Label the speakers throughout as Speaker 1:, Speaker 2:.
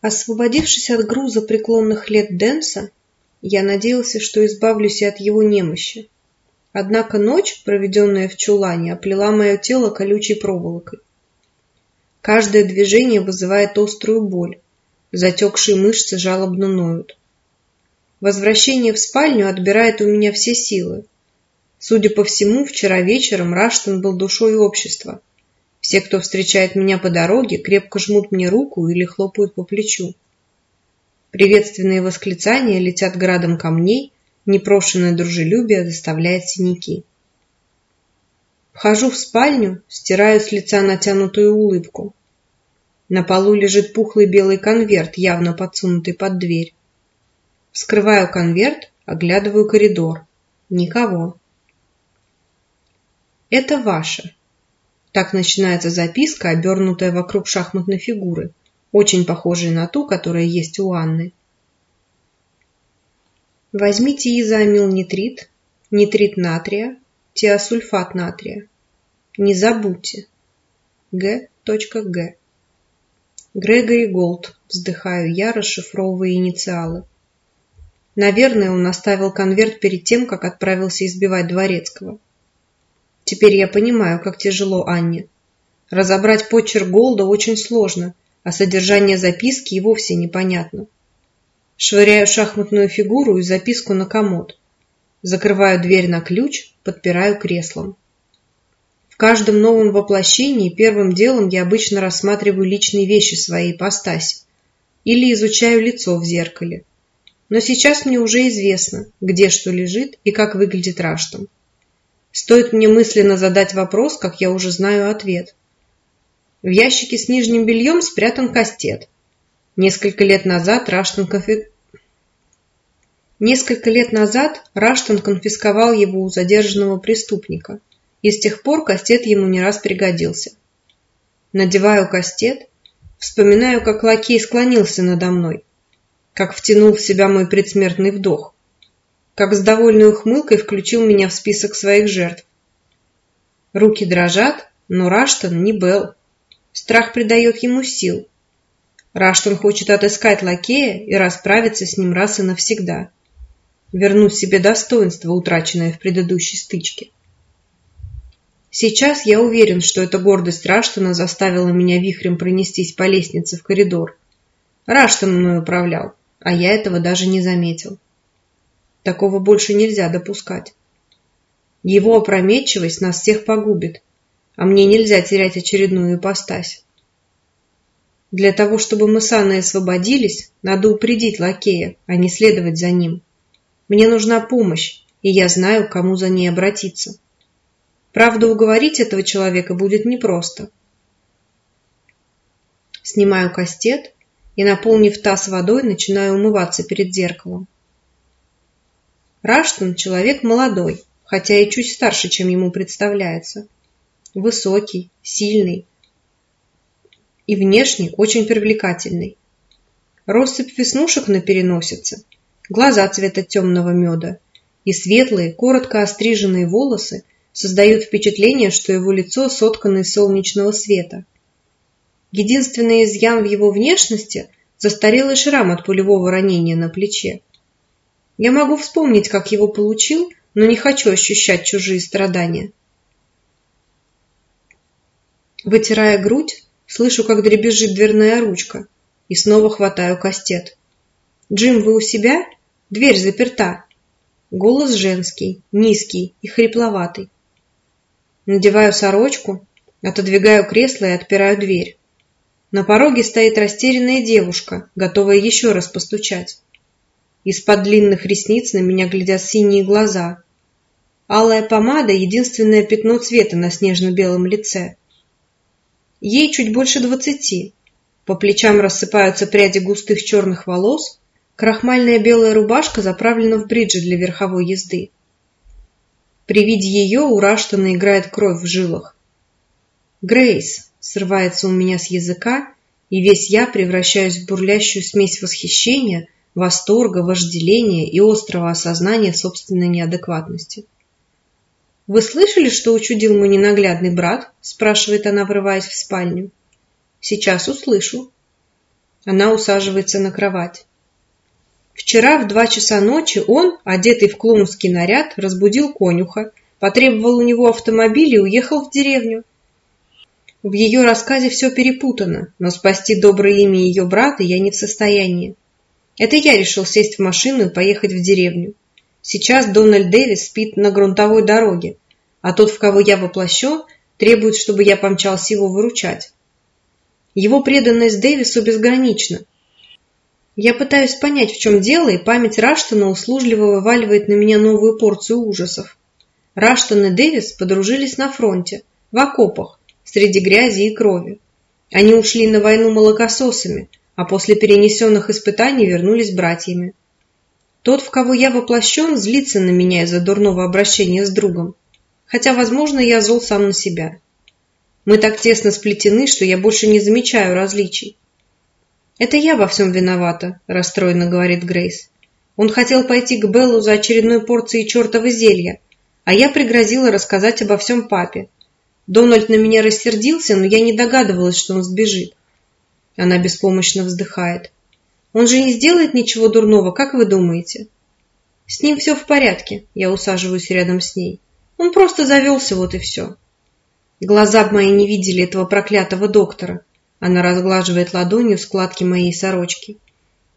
Speaker 1: Освободившись от груза преклонных лет Дэнса, я надеялся, что избавлюсь и от его немощи. Однако ночь, проведенная в чулане, оплела мое тело колючей проволокой. Каждое движение вызывает острую боль, затекшие мышцы жалобно ноют. Возвращение в спальню отбирает у меня все силы. Судя по всему, вчера вечером Раштон был душой общества. Все, кто встречает меня по дороге, крепко жмут мне руку или хлопают по плечу. Приветственные восклицания летят градом камней, непрошенное дружелюбие заставляет синяки. Вхожу в спальню, стираю с лица натянутую улыбку. На полу лежит пухлый белый конверт, явно подсунутый под дверь. Вскрываю конверт, оглядываю коридор. Никого. Это ваше. Так начинается записка, обернутая вокруг шахматной фигуры, очень похожей на ту, которая есть у Анны. Возьмите изоамилнитрит, нитрит натрия, тиосульфат натрия. Не забудьте. Г. Грегори Голд, вздыхаю я, расшифровывая инициалы. Наверное, он оставил конверт перед тем, как отправился избивать Дворецкого. Теперь я понимаю, как тяжело Анне. Разобрать почерк Голда очень сложно, а содержание записки и вовсе непонятно. Швыряю шахматную фигуру и записку на комод. Закрываю дверь на ключ, подпираю креслом. В каждом новом воплощении первым делом я обычно рассматриваю личные вещи своей ипостаси или изучаю лицо в зеркале но сейчас мне уже известно, где что лежит и как выглядит Раштон. Стоит мне мысленно задать вопрос, как я уже знаю ответ. В ящике с нижним бельем спрятан кастет. Несколько лет назад Раштон конфи... Несколько лет назад Раштон конфисковал его у задержанного преступника, и с тех пор кастет ему не раз пригодился. Надеваю кастет, вспоминаю, как лакей склонился надо мной, как втянул в себя мой предсмертный вдох, как с довольной ухмылкой включил меня в список своих жертв. Руки дрожат, но Раштон не Белл. Страх придает ему сил. Раштон хочет отыскать лакея и расправиться с ним раз и навсегда. Вернуть себе достоинство, утраченное в предыдущей стычке. Сейчас я уверен, что эта гордость Раштона заставила меня вихрем пронестись по лестнице в коридор. Раштон мной управлял а я этого даже не заметил. Такого больше нельзя допускать. Его опрометчивость нас всех погубит, а мне нельзя терять очередную ипостась. Для того, чтобы мы с Анной освободились, надо упредить лакея, а не следовать за ним. Мне нужна помощь, и я знаю, к кому за ней обратиться. Правда, уговорить этого человека будет непросто. Снимаю кастет и, наполнив таз водой, начинаю умываться перед зеркалом. Раштон – человек молодой, хотя и чуть старше, чем ему представляется. Высокий, сильный и внешне очень привлекательный. Россыпь веснушек на переносице, глаза цвета темного меда и светлые, коротко остриженные волосы создают впечатление, что его лицо соткано из солнечного света – Единственный изъян в его внешности – застарелый шрам от пулевого ранения на плече. Я могу вспомнить, как его получил, но не хочу ощущать чужие страдания. Вытирая грудь, слышу, как дребезжит дверная ручка, и снова хватаю кастет. «Джим, вы у себя? Дверь заперта!» Голос женский, низкий и хрипловатый. Надеваю сорочку, отодвигаю кресло и отпираю дверь. На пороге стоит растерянная девушка, готовая еще раз постучать. Из-под длинных ресниц на меня глядят синие глаза. Алая помада – единственное пятно цвета на снежно-белом лице. Ей чуть больше двадцати. По плечам рассыпаются пряди густых черных волос, крахмальная белая рубашка заправлена в бриджи для верховой езды. При виде ее у Раштана играет кровь в жилах. «Грейс», срывается у меня с языка, и весь я превращаюсь в бурлящую смесь восхищения, восторга, вожделения и острого осознания собственной неадекватности. «Вы слышали, что учудил мой ненаглядный брат?» – спрашивает она, врываясь в спальню. «Сейчас услышу». Она усаживается на кровать. Вчера в два часа ночи он, одетый в клоунский наряд, разбудил конюха, потребовал у него автомобиль и уехал в деревню. В ее рассказе все перепутано, но спасти доброе имя ее брата я не в состоянии. Это я решил сесть в машину и поехать в деревню. Сейчас Дональд Дэвис спит на грунтовой дороге, а тот, в кого я воплощен, требует, чтобы я помчался его выручать. Его преданность Дэвису безгранична. Я пытаюсь понять, в чем дело, и память Раштона услужливо вываливает на меня новую порцию ужасов. Раштон и Дэвис подружились на фронте, в окопах, среди грязи и крови. Они ушли на войну молокососами, а после перенесенных испытаний вернулись братьями. Тот, в кого я воплощен, злится на меня из-за дурного обращения с другом. Хотя, возможно, я зол сам на себя. Мы так тесно сплетены, что я больше не замечаю различий. «Это я во всем виновата», – расстроенно говорит Грейс. «Он хотел пойти к Беллу за очередной порцией чертова зелья, а я пригрозила рассказать обо всем папе. Дональд на меня рассердился, но я не догадывалась, что он сбежит. Она беспомощно вздыхает. Он же не сделает ничего дурного, как вы думаете? С ним все в порядке, я усаживаюсь рядом с ней. Он просто завелся, вот и все. Глаза мои не видели этого проклятого доктора. Она разглаживает ладонью складки моей сорочки.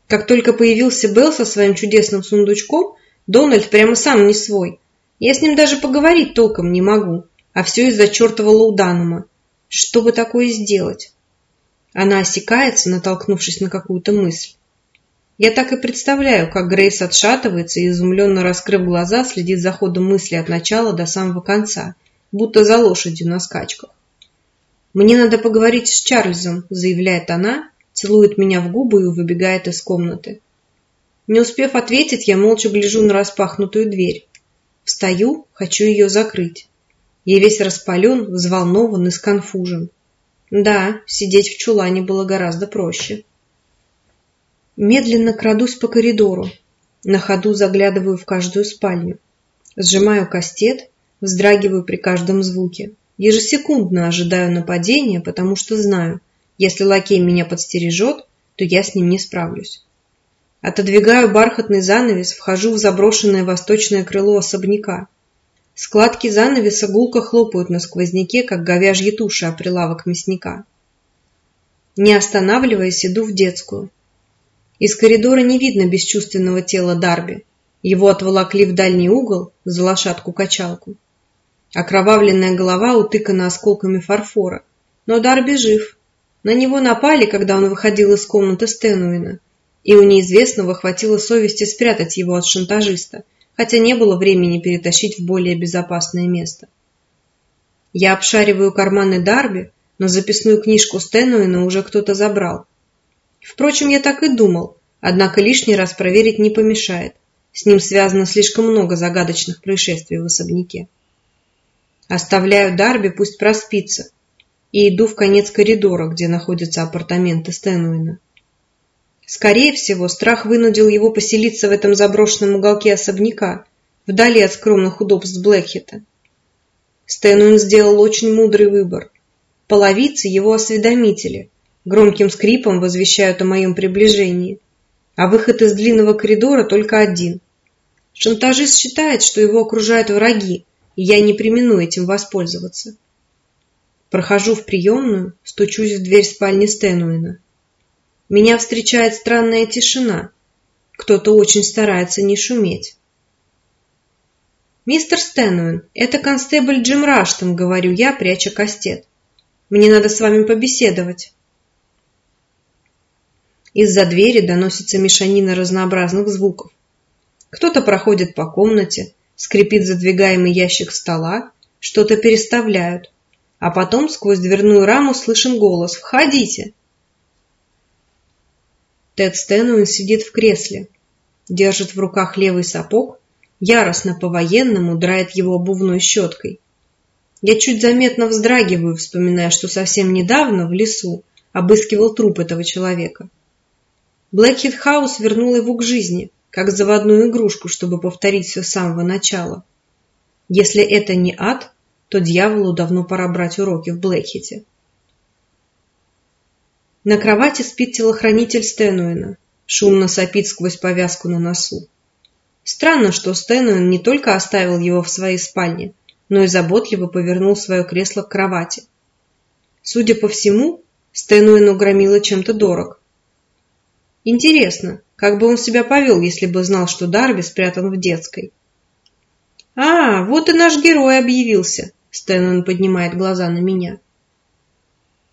Speaker 1: Как только появился Белл со своим чудесным сундучком, Дональд прямо сам не свой. Я с ним даже поговорить толком не могу, а все из-за чертова лауданума. Что бы такое сделать? Она осекается, натолкнувшись на какую-то мысль. Я так и представляю, как Грейс отшатывается и, изумленно раскрыв глаза, следит за ходом мысли от начала до самого конца, будто за лошадью на скачках. «Мне надо поговорить с Чарльзом», – заявляет она, целует меня в губы и выбегает из комнаты. Не успев ответить, я молча гляжу на распахнутую дверь. Встаю, хочу ее закрыть. Я весь распален, взволнован и сконфужен. Да, сидеть в чулане было гораздо проще. Медленно крадусь по коридору. На ходу заглядываю в каждую спальню. Сжимаю кастет, вздрагиваю при каждом звуке. Ежесекундно ожидаю нападения, потому что знаю, если лакей меня подстережет, то я с ним не справлюсь. Отодвигаю бархатный занавес, вхожу в заброшенное восточное крыло особняка. Складки занавеса гулко хлопают на сквозняке, как говяжьи туши о прилавок мясника. Не останавливаясь, иду в детскую. Из коридора не видно бесчувственного тела Дарби. Его отволокли в дальний угол за лошадку-качалку. Окровавленная голова утыкана осколками фарфора. Но Дарби жив. На него напали, когда он выходил из комнаты Стэнуина, и у неизвестного хватило совести спрятать его от шантажиста – хотя не было времени перетащить в более безопасное место. Я обшариваю карманы Дарби, но записную книжку Стэнуина уже кто-то забрал. Впрочем, я так и думал, однако лишний раз проверить не помешает. С ним связано слишком много загадочных происшествий в особняке. Оставляю Дарби, пусть проспится, и иду в конец коридора, где находятся апартаменты Стэнуина. Скорее всего, страх вынудил его поселиться в этом заброшенном уголке особняка, вдали от скромных удобств Блэкхета. Стэнуин сделал очень мудрый выбор. Половицы его осведомители, громким скрипом возвещают о моем приближении, а выход из длинного коридора только один. Шантажист считает, что его окружают враги, и я не примену этим воспользоваться. Прохожу в приемную, стучусь в дверь спальни Стэнуина. Меня встречает странная тишина. Кто-то очень старается не шуметь. «Мистер Стэнуин, это констебль Джим Раштон», — говорю я, пряча кастет. «Мне надо с вами побеседовать». Из-за двери доносится мешанина разнообразных звуков. Кто-то проходит по комнате, скрипит задвигаемый ящик стола, что-то переставляют, а потом сквозь дверную раму слышен голос «Входите!». Тед Стэнуин сидит в кресле, держит в руках левый сапог, яростно по-военному драет его обувной щеткой. Я чуть заметно вздрагиваю, вспоминая, что совсем недавно в лесу обыскивал труп этого человека. Блэкхит Хаус вернул его к жизни, как заводную игрушку, чтобы повторить все с самого начала. Если это не ад, то дьяволу давно пора брать уроки в Блэкхите. На кровати спит телохранитель Стэнуэна, шумно сопит сквозь повязку на носу. Странно, что Стэнуэн не только оставил его в своей спальне, но и заботливо повернул свое кресло к кровати. Судя по всему, Стэнуэну громило чем-то дорог. Интересно, как бы он себя повел, если бы знал, что Дарби спрятан в детской? «А, вот и наш герой объявился!» Стэнуэн поднимает глаза на меня.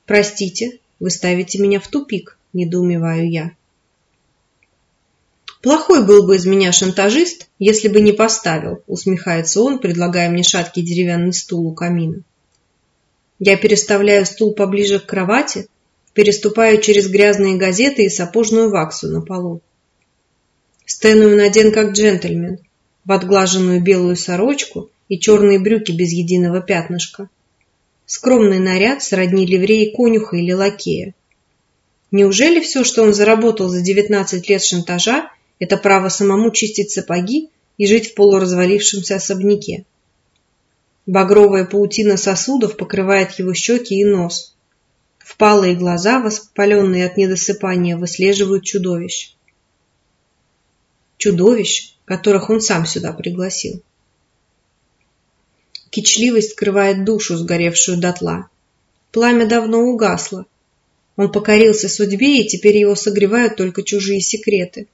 Speaker 1: «Простите, вы ставите меня в тупик», – недоумеваю я. «Плохой был бы из меня шантажист, если бы не поставил», – усмехается он, предлагая мне шаткий деревянный стул у камина. Я переставляю стул поближе к кровати, переступаю через грязные газеты и сапожную ваксу на полу. Стэную наден как джентльмен, в отглаженную белую сорочку и черные брюки без единого пятнышка. Скромный наряд сродни ливреи конюха или лакея. Неужели все, что он заработал за 19 лет шантажа, это право самому чистить сапоги и жить в полуразвалившемся особняке? Багровая паутина сосудов покрывает его щеки и нос. Впалые глаза, воспаленные от недосыпания, выслеживают чудовищ. Чудовищ, которых он сам сюда пригласил. Кичливость скрывает душу, сгоревшую дотла. Пламя давно угасло. Он покорился судьбе, и теперь его согревают только чужие секреты.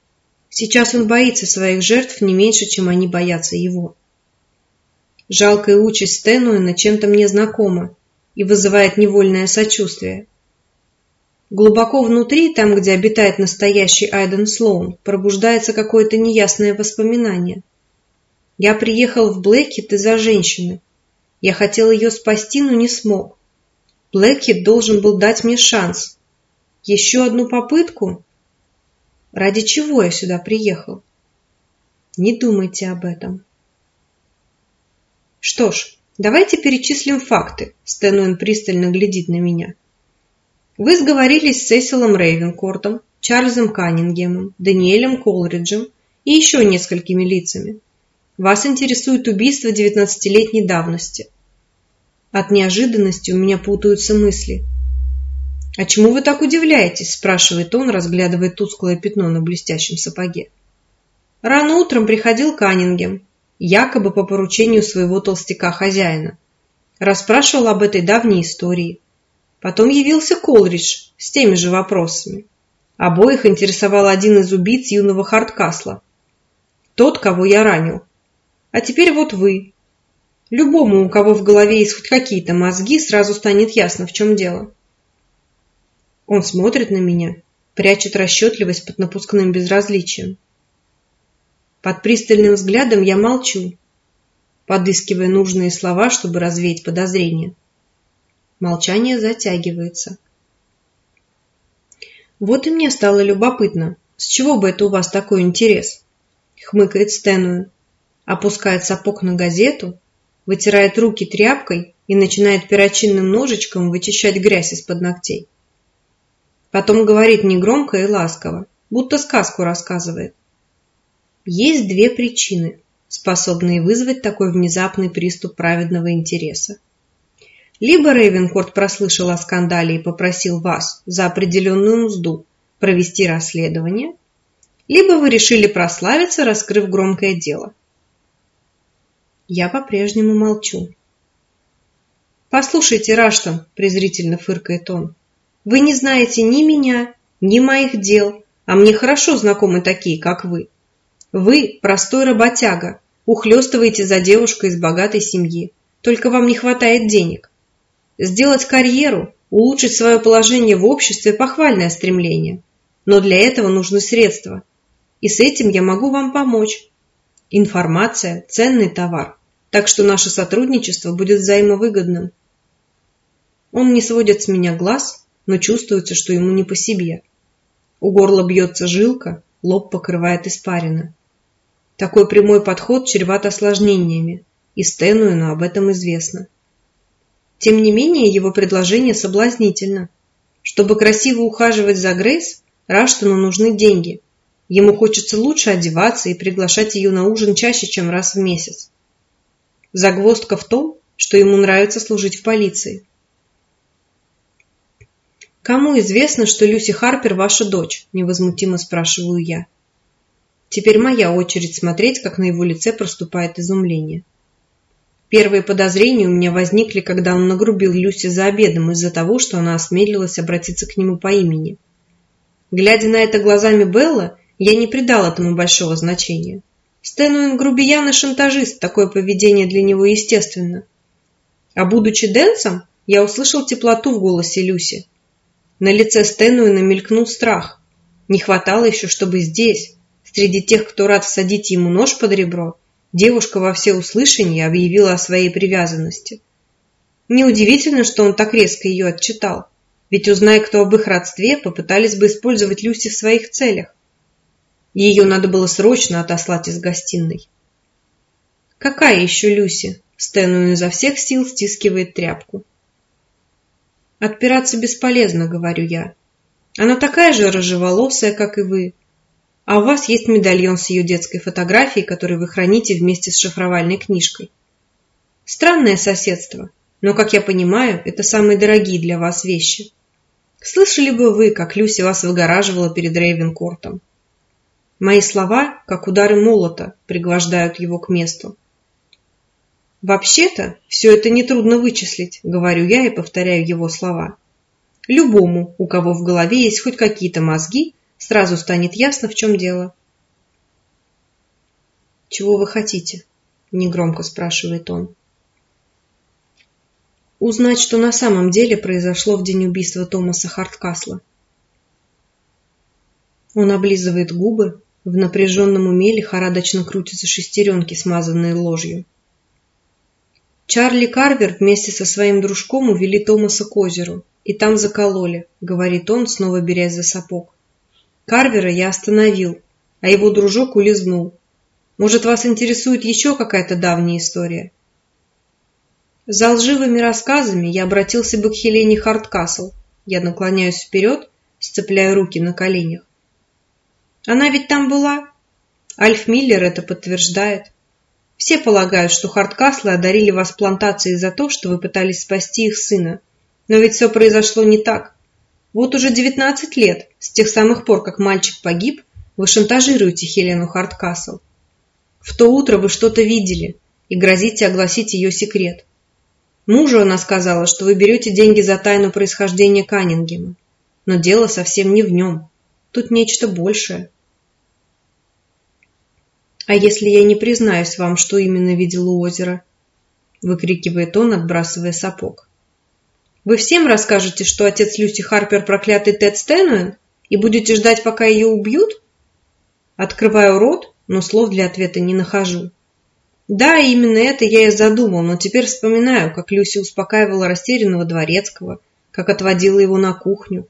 Speaker 1: Сейчас он боится своих жертв не меньше, чем они боятся его. Жалкая участь Стэнуэна чем-то мне знакома и вызывает невольное сочувствие. Глубоко внутри, там, где обитает настоящий Айден Слоун, пробуждается какое-то неясное воспоминание. Я приехал в Блэкет из-за женщины. Я хотел ее спасти, но не смог. Блэкет должен был дать мне шанс. Еще одну попытку? Ради чего я сюда приехал? Не думайте об этом. Что ж, давайте перечислим факты. Стэнуэн пристально глядит на меня. Вы сговорились с Сесилом Рейвенкортом, Чарльзом Каннингемом, Даниэлем Колриджем и еще несколькими лицами. Вас интересует убийство 19-летней давности. От неожиданности у меня путаются мысли. «А чему вы так удивляетесь?» – спрашивает он, разглядывая тусклое пятно на блестящем сапоге. Рано утром приходил Каннингем, якобы по поручению своего толстяка-хозяина. Расспрашивал об этой давней истории. Потом явился Колридж с теми же вопросами. Обоих интересовал один из убийц юного Харткасла. Тот, кого я ранил. А теперь вот вы. Любому, у кого в голове есть хоть какие-то мозги, сразу станет ясно, в чем дело. Он смотрит на меня, прячет расчетливость под напускным безразличием. Под пристальным взглядом я молчу, подыскивая нужные слова, чтобы развеять подозрения. Молчание затягивается. Вот и мне стало любопытно, с чего бы это у вас такой интерес? Хмыкает Стэнуэн, опускает сапог на газету, вытирает руки тряпкой и начинает перочинным ножичком вычищать грязь из-под ногтей. Потом говорит негромко и ласково, будто сказку рассказывает. Есть две причины, способные вызвать такой внезапный приступ праведного интереса. Либо Рейвенкорт прослышал о скандале и попросил вас за определенную мзду провести расследование, либо вы решили прославиться, раскрыв громкое дело. Я по-прежнему молчу. «Послушайте, Раштон», – презрительно фыркает он, – «вы не знаете ни меня, ни моих дел, а мне хорошо знакомы такие, как вы. Вы простой работяга, ухлёстываете за девушкой из богатой семьи, только вам не хватает денег. Сделать карьеру, улучшить свое положение в обществе – похвальное стремление. Но для этого нужны средства. И с этим я могу вам помочь. Информация – ценный товар, так что наше сотрудничество будет взаимовыгодным. Он не сводит с меня глаз, но чувствуется, что ему не по себе. У горла бьется жилка, лоб покрывает испарина. Такой прямой подход чреват осложнениями, и Стэнуэну об этом известно. Тем не менее, его предложение соблазнительно. Чтобы красиво ухаживать за Грейс, Раштону нужны деньги. Ему хочется лучше одеваться и приглашать ее на ужин чаще, чем раз в месяц. Загвоздка в том, что ему нравится служить в полиции. «Кому известно, что Люси Харпер ваша дочь?» – невозмутимо спрашиваю я. Теперь моя очередь смотреть, как на его лице проступает изумление. Первые подозрения у меня возникли, когда он нагрубил Люси за обедом из-за того, что она осмелилась обратиться к нему по имени. Глядя на это глазами Белла, я не придал этому большого значения. Стэнуин грубиян и шантажист, такое поведение для него естественно. А будучи Дэнсом, я услышал теплоту в голосе Люси. На лице Стэнуина мелькнул страх. Не хватало еще, чтобы здесь, среди тех, кто рад всадить ему нож под ребро, девушка во всеуслышание объявила о своей привязанности. Неудивительно, что он так резко ее отчитал, ведь, узная кто об их родстве, попытались бы использовать Люси в своих целях. Ее надо было срочно отослать из гостиной. «Какая еще Люси?» Стэнуин изо всех сил стискивает тряпку. Отпираться бесполезно, говорю я. Она такая же рыжеволосая, как и вы. А у вас есть медальон с ее детской фотографией, который вы храните вместе с шифровальной книжкой. Странное соседство, но, как я понимаю, это самые дорогие для вас вещи. Слышали бы вы, как Люси вас выгораживала перед Рейвенкортом? Мои слова, как удары молота, пригвождают его к месту. Вообще-то, все это нетрудно вычислить, говорю я и повторяю его слова. Любому, у кого в голове есть хоть какие-то мозги, сразу станет ясно, в чем дело. «Чего вы хотите?» – негромко спрашивает он. Узнать, что на самом деле произошло в день убийства Томаса Харткасла. Он облизывает губы, в напряженном уме лихорадочно крутятся шестеренки, смазанные ложью. Чарли Карвер вместе со своим дружком увели Томаса к озеру, и там закололи, говорит он, снова берясь за сапог. Карвера я остановил, а его дружок улизнул. Может, вас интересует еще какая-то давняя история? За лживыми рассказами я обратился бы к Хелене Харткасл. Я наклоняюсь вперед, сцепляя руки на коленях. Она ведь там была? Альф Миллер это подтверждает. Все полагают, что Харткаслы одарили вас плантацией за то, что вы пытались спасти их сына. Но ведь все произошло не так. Вот уже 19 лет, с тех самых пор, как мальчик погиб, вы шантажируете Хелену Харткасл. В то утро вы что-то видели и грозите огласить ее секрет. Мужу она сказала, что вы берете деньги за тайну происхождения Каннингема. Но дело совсем не в нем. Тут нечто большее. «А если я не признаюсь вам, что именно видел у озера?» выкрикивает он, отбрасывая сапог. «Вы всем расскажете, что отец Люси Харпер проклятый Тед Стэнуэн, и будете ждать, пока ее убьют?» Открываю рот, но слов для ответа не нахожу. Да, именно это я и задумал, но теперь вспоминаю, как Люси успокаивала растерянного дворецкого, как отводила его на кухню.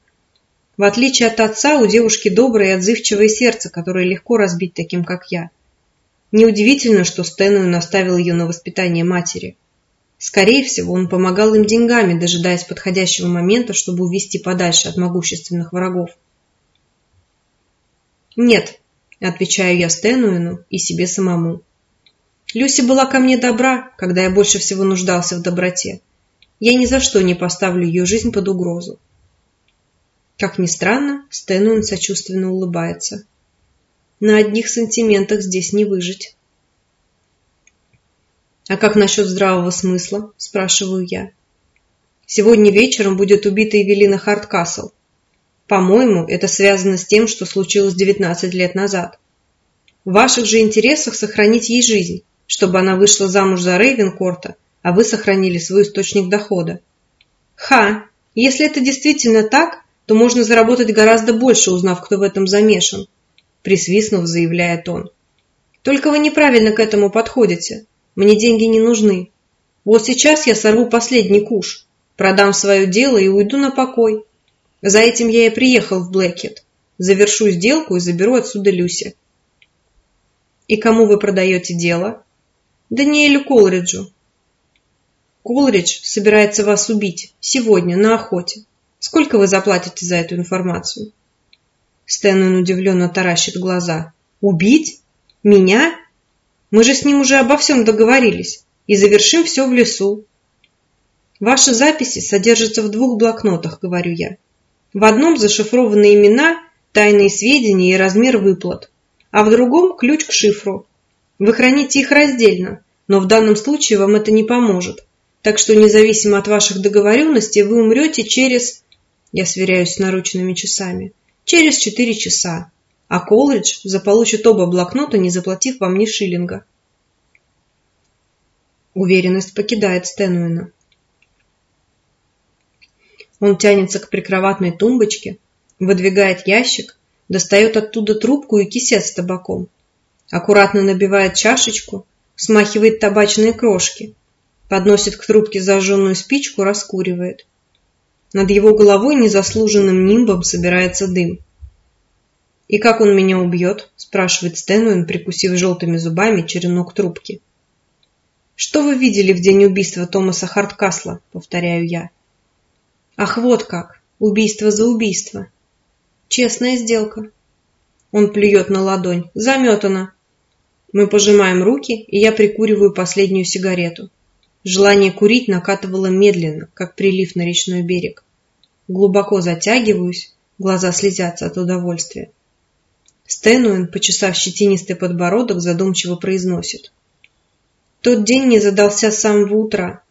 Speaker 1: В отличие от отца, у девушки доброе и отзывчивое сердце, которое легко разбить таким, как я. Неудивительно, что Стэнуэн наставил ее на воспитание матери. Скорее всего, он помогал им деньгами, дожидаясь подходящего момента, чтобы увести подальше от могущественных врагов. «Нет», – отвечаю я Стэнуэну и себе самому. Люси была ко мне добра, когда я больше всего нуждался в доброте. Я ни за что не поставлю ее жизнь под угрозу. Как ни странно, Стэнуэн сочувственно улыбается. На одних сантиментах здесь не выжить. «А как насчет здравого смысла?» – спрашиваю я. «Сегодня вечером будет убита Эвелина Харткасл. По-моему, это связано с тем, что случилось 19 лет назад. В ваших же интересах сохранить ей жизнь, чтобы она вышла замуж за Рейвенкорта, а вы сохранили свой источник дохода. Ха! Если это действительно так, то можно заработать гораздо больше, узнав, кто в этом замешан присвистнув, заявляет он. Только вы неправильно к этому подходите. Мне деньги не нужны. Вот сейчас я сорву последний куш, продам свое дело и уйду на покой. За этим я и приехал в Блэкет. Завершу сделку и заберу отсюда Люси. И кому вы продаете дело? Даниэлю Колриджу. Колридж собирается вас убить сегодня на охоте. Сколько вы заплатите за эту информацию? Стэнлин удивленно таращит глаза. «Убить? Меня? Мы же с ним уже обо всем договорились. И завершим все в лесу». «Ваши записи содержатся в двух блокнотах», — говорю я. В одном зашифрованы имена, тайные сведения и размер выплат, а в другом ключ к шифру. Вы храните их раздельно, но в данном случае вам это не поможет. Так что независимо от ваших договоренностей вы умрете через... Я сверяюсь с наручными часами. Через четыре часа. А Колридж заполучит оба блокнота, не заплатив вам ни шиллинга. Уверенность покидает Стэнуэна. Он тянется к прикроватной тумбочке, выдвигает ящик, достает оттуда трубку и кисет с табаком. Аккуратно набивает чашечку, смахивает табачные крошки, подносит к трубке зажженную спичку, раскуривает. Над его головой незаслуженным нимбом собирается дым. «И как он меня убьет?» – спрашивает Стэнуэн, прикусив желтыми зубами черенок трубки. «Что вы видели в день убийства Томаса Харткасла?» – повторяю я. «Ах, вот как! Убийство за убийство!» «Честная сделка!» Он плюет на ладонь. «Заметано!» Мы пожимаем руки, и я прикуриваю последнюю сигарету. Желание курить накатывало медленно, как прилив на речной берег. Глубоко затягиваюсь, глаза слезятся от удовольствия. Стэнуэн, почесав щетинистый подбородок, задумчиво произносит. Тот день не задался с самого утра.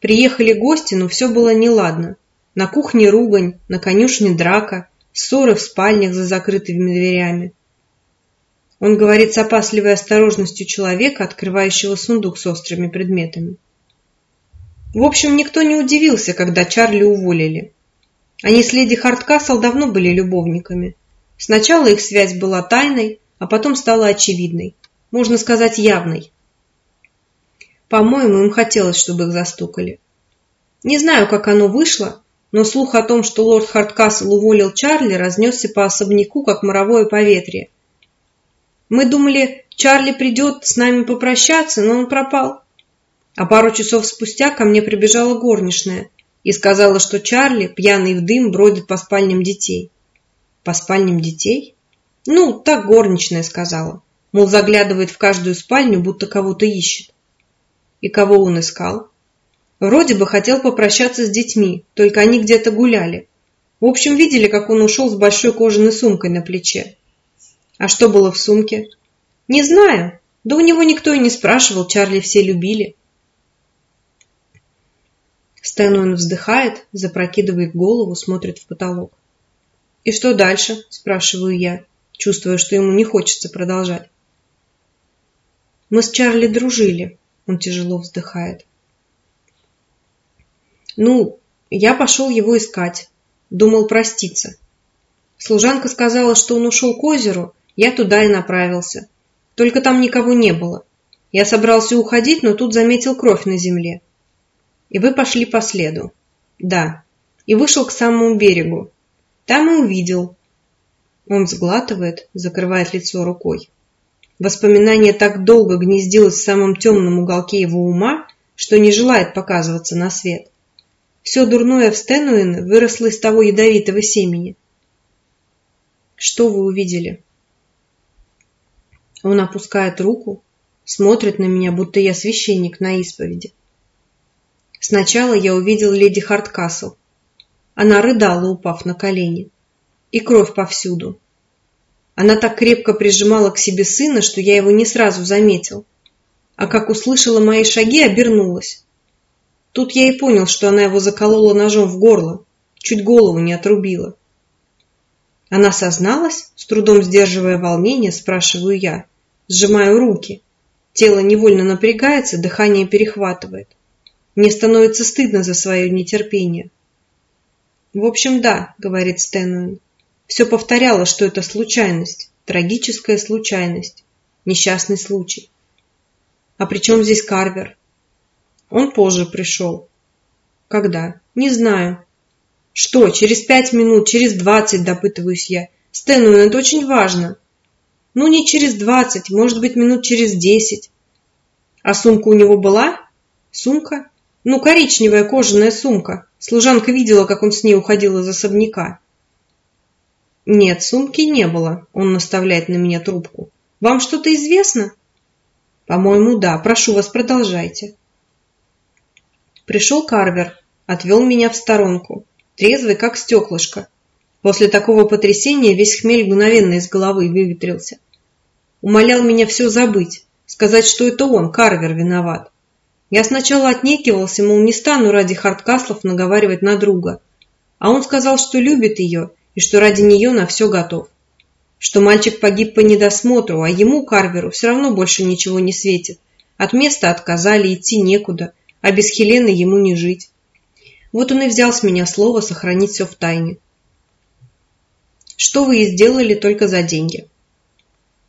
Speaker 1: Приехали гости, но все было неладно. На кухне ругань, на конюшне драка, ссоры в спальнях за закрытыми дверями. Он говорит с опасливой осторожностью человека, открывающего сундук с острыми предметами. В общем, никто не удивился, когда Чарли уволили. Они с леди Харткасл давно были любовниками. Сначала их связь была тайной, а потом стала очевидной. Можно сказать, явной. По-моему, им хотелось, чтобы их застукали. Не знаю, как оно вышло, но слух о том, что лорд Харткасл уволил Чарли, разнесся по особняку, как моровое поветрие. Мы думали, Чарли придет с нами попрощаться, но он пропал. А пару часов спустя ко мне прибежала горничная и сказала, что Чарли, пьяный в дым, бродит по спальням детей. По спальням детей? Ну, так горничная сказала. Мол, заглядывает в каждую спальню, будто кого-то ищет. И кого он искал? Вроде бы хотел попрощаться с детьми, только они где-то гуляли. В общем, видели, как он ушел с большой кожаной сумкой на плече. А что было в сумке? Не знаю. Да у него никто и не спрашивал, Чарли все любили. Стэнуэн вздыхает, запрокидывает голову, смотрит в потолок. «И что дальше?» – спрашиваю я, чувствуя, что ему не хочется продолжать. «Мы с Чарли дружили», – он тяжело вздыхает. «Ну, я пошел его искать, думал проститься. Служанка сказала, что он ушел к озеру, я туда и направился. Только там никого не было. Я собрался уходить, но тут заметил кровь на земле. И вы пошли по следу. Да. И вышел к самому берегу. Там и увидел. Он сглатывает, закрывает лицо рукой. Воспоминание так долго гнездилось в самом темном уголке его ума, что не желает показываться на свет. Все дурное в Стэнуэне выросло из того ядовитого семени. Что вы увидели? Он опускает руку, смотрит на меня, будто я священник на исповеди. Сначала я увидел леди Харткасл. Она рыдала, упав на колени. И кровь повсюду. Она так крепко прижимала к себе сына, что я его не сразу заметил. А как услышала мои шаги, обернулась. Тут я и понял, что она его заколола ножом в горло, чуть голову не отрубила. Она созналась, с трудом сдерживая волнение, спрашиваю я. Сжимаю руки. Тело невольно напрягается, дыхание перехватывает. Мне становится стыдно за свое нетерпение. «В общем, да», — говорит Стэнуэн. «Все повторяло, что это случайность, трагическая случайность, несчастный случай». «А при чем здесь Карвер?» «Он позже пришел». «Когда?» «Не знаю». «Что, через пять минут, через двадцать?» – допытываюсь я. «Стэнуэн, это очень важно». «Ну, не через двадцать, может быть, минут через десять». «А сумка у него была?» «Сумка?» Ну, коричневая кожаная сумка. Служанка видела, как он с ней уходил из особняка. Нет, сумки не было. Он наставляет на меня трубку. Вам что-то известно? По-моему, да. Прошу вас, продолжайте. Пришел Карвер, отвел меня в сторонку. Трезвый, как стеклышко. После такого потрясения весь хмель мгновенно из головы выветрился. Умолял меня все забыть, сказать, что это он, Карвер, виноват. Я сначала отнекивался, мол, не стану ради хардкаслов наговаривать на друга. А он сказал, что любит ее и что ради нее на все готов. Что мальчик погиб по недосмотру, а ему, Карверу, все равно больше ничего не светит. От места отказали, идти некуда, а без Хелены ему не жить. Вот он и взял с меня слово сохранить все в тайне. Что вы и сделали только за деньги.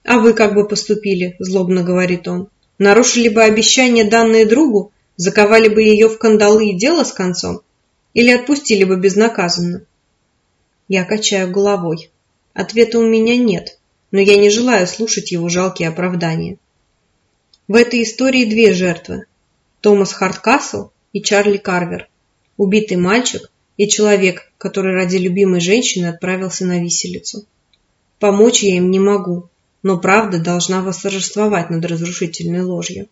Speaker 1: А вы как бы поступили, злобно говорит он. Нарушили бы обещание, данное другу, заковали бы ее в кандалы и дело с концом? Или отпустили бы безнаказанно? Я качаю головой. Ответа у меня нет, но я не желаю слушать его жалкие оправдания. В этой истории две жертвы. Томас Харткасл и Чарли Карвер. Убитый мальчик и человек, который ради любимой женщины отправился на виселицу. Помочь я им не могу, но правда должна восторжествовать над разрушительной ложью.